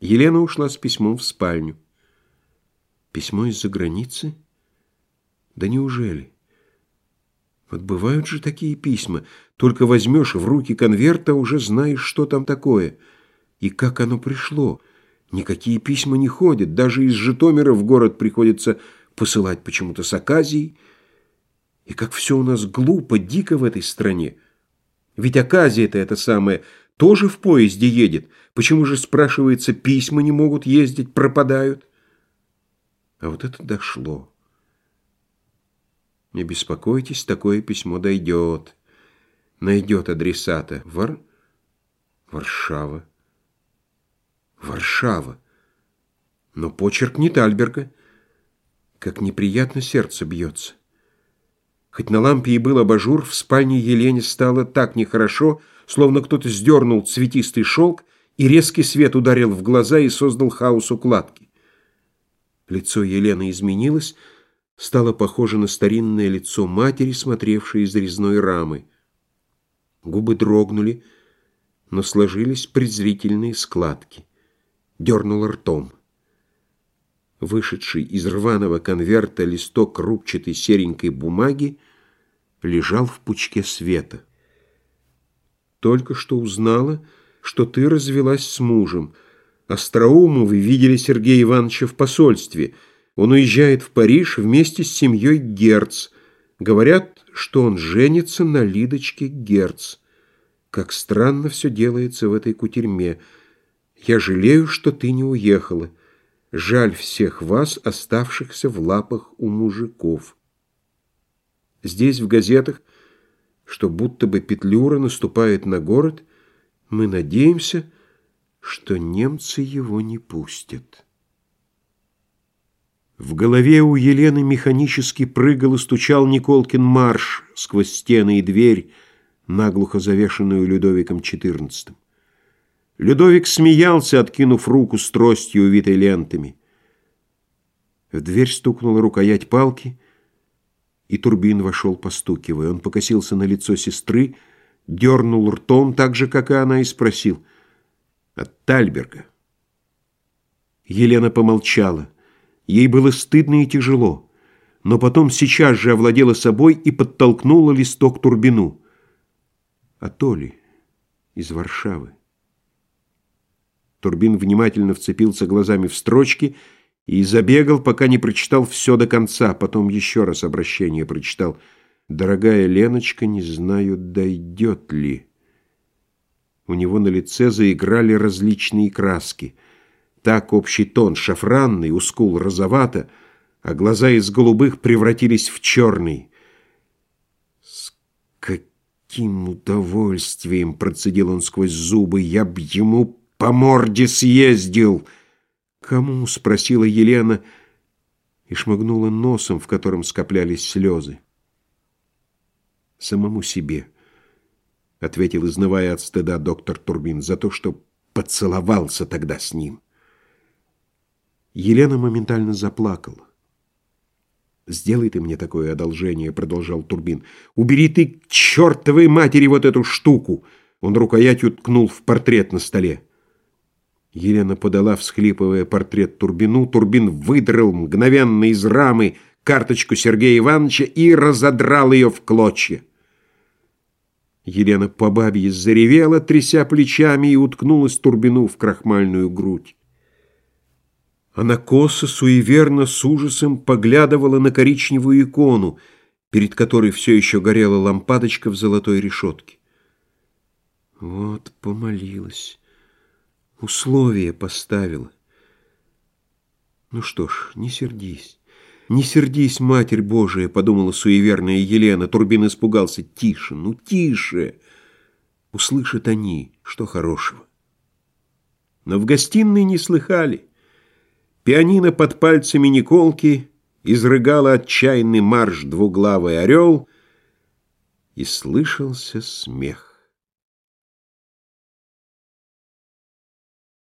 Елена ушла с письмом в спальню. Письмо из-за границы? Да неужели? Вот бывают же такие письма. Только возьмешь в руки конверта, уже знаешь, что там такое. И как оно пришло. Никакие письма не ходят. Даже из Житомира в город приходится посылать почему-то с Аказией. И как все у нас глупо, дико в этой стране. Ведь Аказия-то это самое тоже в поезде едет. Почему же, спрашивается, письма не могут ездить, пропадают? А вот это дошло. Не беспокойтесь, такое письмо дойдет. Найдет адресата. Вар... Варшава. Варшава. Но почерк не Тальберга. Как неприятно сердце бьется. Хоть на лампе и был абажур, в спальне Елене стало так нехорошо, словно кто-то сдернул цветистый шелк, и резкий свет ударил в глаза и создал хаос укладки. Лицо Елены изменилось, стало похоже на старинное лицо матери, смотревшей из резной рамы. Губы дрогнули, но сложились презрительные складки. Дернул ртом. Вышедший из рваного конверта листок рубчатой серенькой бумаги лежал в пучке света. Только что узнала, что ты развелась с мужем. Остроумовы видели Сергея Ивановича в посольстве. Он уезжает в Париж вместе с семьей Герц. Говорят, что он женится на Лидочке Герц. Как странно все делается в этой кутерьме. Я жалею, что ты не уехала. Жаль всех вас, оставшихся в лапах у мужиков. Здесь, в газетах, что будто бы Петлюра наступает на город, мы надеемся, что немцы его не пустят. В голове у Елены механически прыгал и стучал Николкин марш сквозь стены и дверь, наглухо завешенную Людовиком XIV. Людовик смеялся, откинув руку с тростью, увитой лентами. В дверь стукнула рукоять палки — и Турбин вошел, постукивая. Он покосился на лицо сестры, дернул ртом так же, как и она, и спросил. «От Тальберга». Елена помолчала. Ей было стыдно и тяжело, но потом сейчас же овладела собой и подтолкнула листок Турбину. «А Толи из Варшавы». Турбин внимательно вцепился глазами в строчки и забегал, пока не прочитал все до конца, потом еще раз обращение прочитал. «Дорогая Леночка, не знаю, дойдет ли». У него на лице заиграли различные краски. Так общий тон шафранный, у скул розовато, а глаза из голубых превратились в черный. «С каким удовольствием!» — процедил он сквозь зубы. «Я б ему по морде съездил!» «Кому?» — спросила Елена и шмыгнула носом, в котором скоплялись слезы. «Самому себе», — ответил, изнывая от стыда доктор Турбин, «за то, что поцеловался тогда с ним». Елена моментально заплакала. «Сделай ты мне такое одолжение», — продолжал Турбин. «Убери ты к чертовой матери вот эту штуку!» Он рукоятью ткнул в портрет на столе. Елена подала, всхлипывая портрет Турбину. Турбин выдрал мгновенно из рамы карточку Сергея Ивановича и разодрал ее в клочья. Елена по бабье заревела, тряся плечами, и уткнулась Турбину в крахмальную грудь. Она косо, суеверно, с ужасом поглядывала на коричневую икону, перед которой все еще горела лампадочка в золотой решетке. Вот помолилась. Условие поставила. Ну что ж, не сердись. Не сердись, Матерь Божия, подумала суеверная Елена. Турбин испугался. Тише, ну тише. Услышат они, что хорошего. Но в гостиной не слыхали. Пианино под пальцами Николки изрыгало отчаянный марш двуглавый орел, и слышался смех.